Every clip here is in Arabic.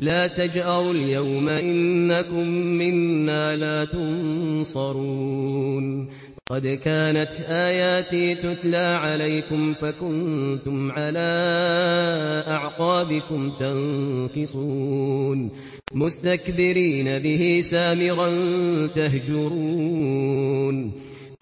لا تجأروا اليوم إنكم منا لا تنصرون. قد كانت آياتي تتلى عليكم فكنتم على أعقابكم تنكصون. مستكبرين به سامرا تهجرون.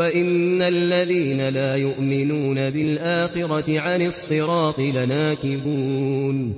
وإن الذين لا يؤمنون بالآخرة عن الصراط لناكبون